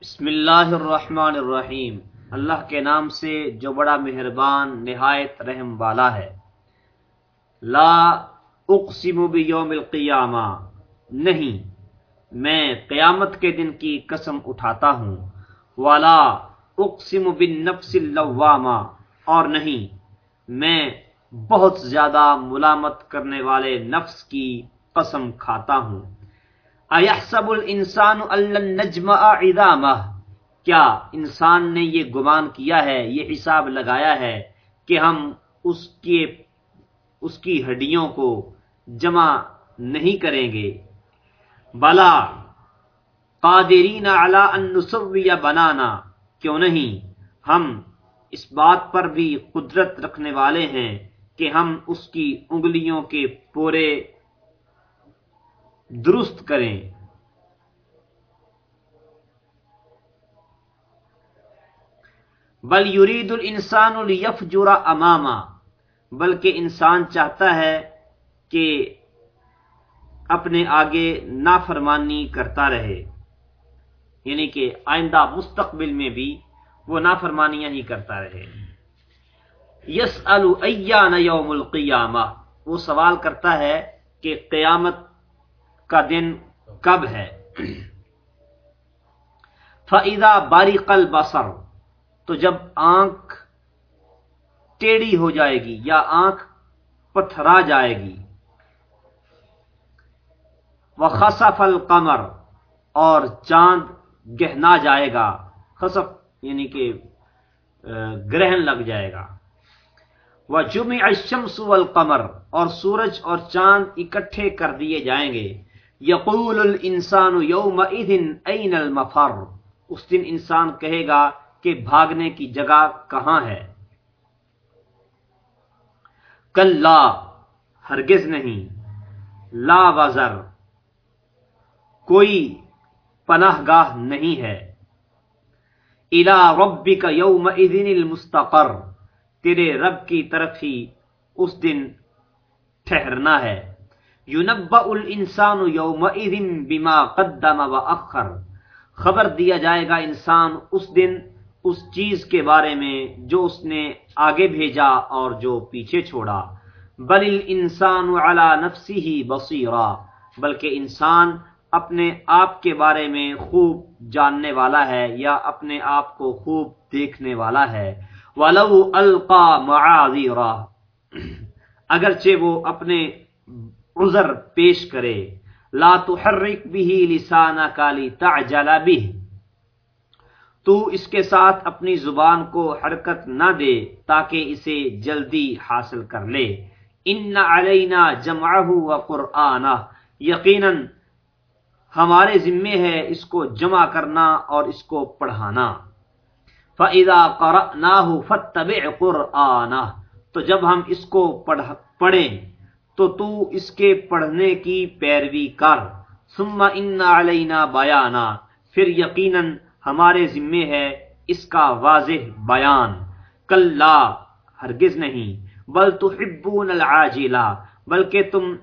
بسم اللہ الرحمن الرحیم۔ اللہ کے نام سے جو بڑا مہربان، نہایت رحم والا ہے۔ لا اقسم بیوم القیامہ۔ نہیں، میں قیامت کے دن کی قسم اٹھاتا ہوں۔ والا اقسم بالنفس اللوامہ۔ اور نہیں، میں بہت زیادہ ملامت کرنے والے نفس کی قسم کھاتا ہوں۔ ایحسب الانسان الن نجمع عظامہ؟ کیا انسان نے یہ گمان کیا ہے، یہ حساب لگایا ہے کہ ہم اس کے، اس کی ہڈیوں کو جمع نہیں کریں گے؟ بلا، قادرین علی ان نسوی بنانا۔ کیوں نہیں؟ ہم اس بات پر بھی قدرت رکھنے والے ہیں کہ ہم اس کی انگلیوں کے پورے درست کریں۔ بل یرید الانسان لیفجر اماما، بلکہ انسان چاہتا ہے کہ اپنے آگے نافرمانی کرتا رہے۔ یعنی کہ آئندہ مستقبل میں بھی وہ نافرمانیاں ہی کرتا رہے۔ یس ایان یوم القیامہ، وہ سوال کرتا ہے کہ قیامت کا دن کب ہے؟ فعدا باری قل بسر تو جب آنکھ ٹیڑھی ہو جائے گی یا آنکھ پتھرا جائے گی وہ خصف القمر، اور چاند گہنا جائے گا خصف یعنی کہ گرہن لگ جائے گا۔ وہ جمع الشمس والقمر، اور سورج اور چاند اکٹھے کر دیے جائیں گے۔ یقول الانسان یومئذ این المفر؟ اس دن انسان کہے گا کہ بھاگنے کی جگہ کہاں ہے؟ کل لا ہرگز نہیں۔ لا وزر، کوئی پناہ گاہ نہیں ہے۔ الا ربی کا یوم المستقر، تیرے رب کی طرف ہی اس دن ٹھہرنا ہے۔ یونبا الانسان یوم بما قدم و اخر خبر دیا جائے گا انسان اس دن اس چیز کے بارے میں جو اس نے آگے بھیجا اور جو پیچھے چھوڑا۔ بل انسان علی نفسی ہی بصیرا بلکہ انسان اپنے آپ کے بارے میں خوب جاننے والا ہے یا اپنے آپ کو خوب دیکھنے والا ہے۔ ولو القا معاذیرا اگرچہ وہ اپنے عذر پیش کرے۔ لا تحرک به لسانك لتعجل به تو اس کے ساتھ اپنی زبان کو حرکت نہ دے تاکہ اسے جلدی حاصل کر لے۔ ان علینا جمعه وقرآنہ یقینا ہمارے ذمے ہے اس کو جمع کرنا اور اس کو پڑھانا۔ فَإِذَا قَرَأْنَاهُ فَاتَّبِعْ قُرْآنَهُ۔ تو جب ہم اس کو پڑھیں تو تو اس کے پڑھنے کی پیروی کر۔ ثم ان علینا بیانا۔ پھر یقیناً ہمارے ذمے ہے اس کا واضح بیان۔ کل ہرگز نہیں۔ بل تحبون العاجلہ۔ بلکہ تم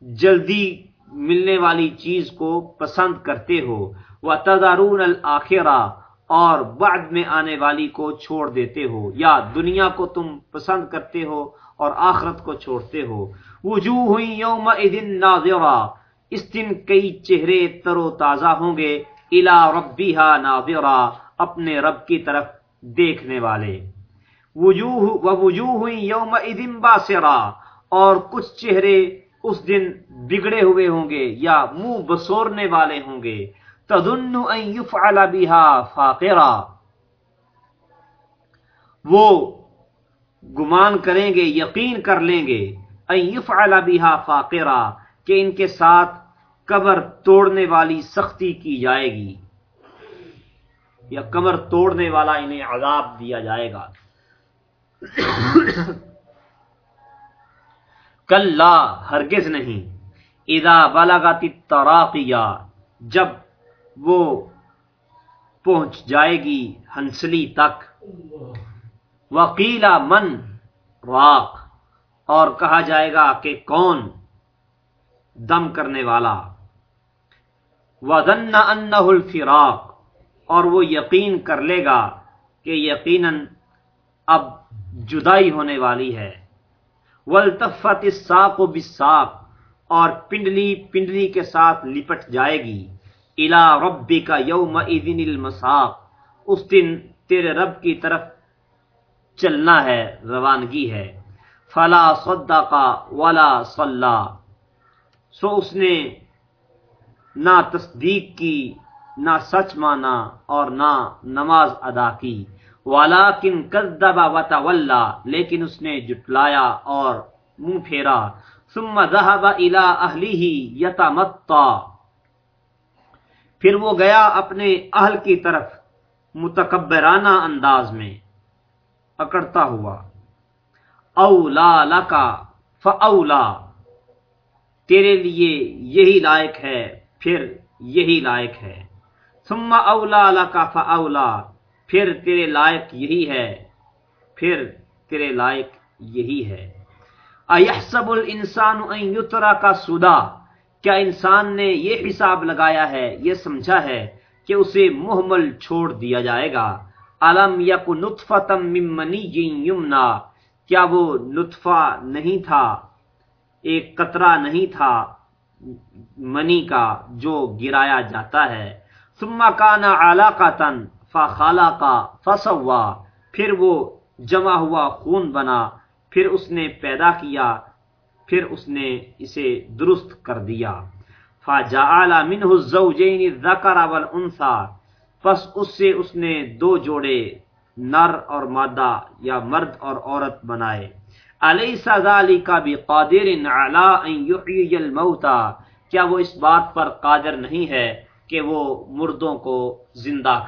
جلدی ملنے والی چیز کو پسند کرتے ہو۔ وہ تدارون اور بعد میں آنے والی کو چھوڑ دیتے ہو۔ یا دنیا کو تم پسند کرتے ہو۔ اور آخرت کو چھوڑتے ہو۔ وجوہ یوم ناظرہ۔ اس دن کئی چہرے تر و تازہ ہوں گے۔ الا ربیہا ناظرہ۔ اپنے رب کی طرف دیکھنے والے۔ وجوہ وجوہ یوم باسرہ۔ اور کچھ چہرے اس دن بگڑے ہوئے ہوں گے یا منہ بسورنے والے ہوں گے۔ تدن ان یفعل بها فاقرہ۔ وہ گمان کریں گے، یقین کر لیں گے یفعل بها فاقرہ کہ ان کے ساتھ قبر توڑنے والی سختی کی جائے گی، یا کمر توڑنے والا انہیں عذاب دیا جائے گا۔ کل ہرگز نہیں۔ اذا بلغت التراقیہ جب وہ پہنچ جائے گی ہنسلی تک۔ وکیلا من، راق، اور کہا جائے گا کہ کون؟ دم کرنے والا۔ وزن ان الفراق۔ اور وہ یقین کر لے گا کہ یقیناً اب جدائی ہونے والی ہے۔ ولطفت ساق و بساق اور پنڈلی پنڈلی کے ساتھ لپٹ جائے گی۔ الا ربی کا یوم المساق۔ اس دن تیرے رب کی طرف چلنا ہے، روانگی ہے۔ فلا سدا کا ولا صلاح سو اس نے نہ تصدیق کی، نہ سچ مانا اور نہ نماز ادا کی۔ والا کن کدبا لیکن اس نے جٹلایا اور منہ پھیرا۔ ثم ذهب الى اهله يتمطى۔ پھر وہ گیا اپنے اہل کی طرف، متکبرانہ انداز میں۔ اکڑتا ہوا۔ اولا لکا، فاولا۔ تیرے لیے یہی لائق ہے، پھر یہی لائق ہے۔ ثم اولا لکا، فاولا۔ پھر تیرے لائق یہی ہے، پھر تیرے لائق یہی ہے۔ ایحسب الانسان ان یترا کا سودا کیا انسان نے یہ حساب لگایا ہے، یہ سمجھا ہے کہ اسے محمل چھوڑ دیا جائے گا؟ علم یک نطفتم من منی یمنا، کیا وہ نطفہ نہیں تھا، ایک قطرہ نہیں تھا منی کا جو گرایا جاتا ہے۔ ثم کان علاقتا فخلق فسوا، پھر وہ جمع ہوا خون بنا، پھر اس نے پیدا کیا، پھر اس نے اسے درست کر دیا۔ فجعل منه الزوجين الذكر والانثى۔ پس اس سے اس نے دو جوڑے نر اور مادہ یا مرد اور عورت بنائے۔ علیہ ذالک بقادر علی ان یحیی الموتى کیا وہ اس بات پر قادر نہیں ہے کہ وہ مردوں کو زندہ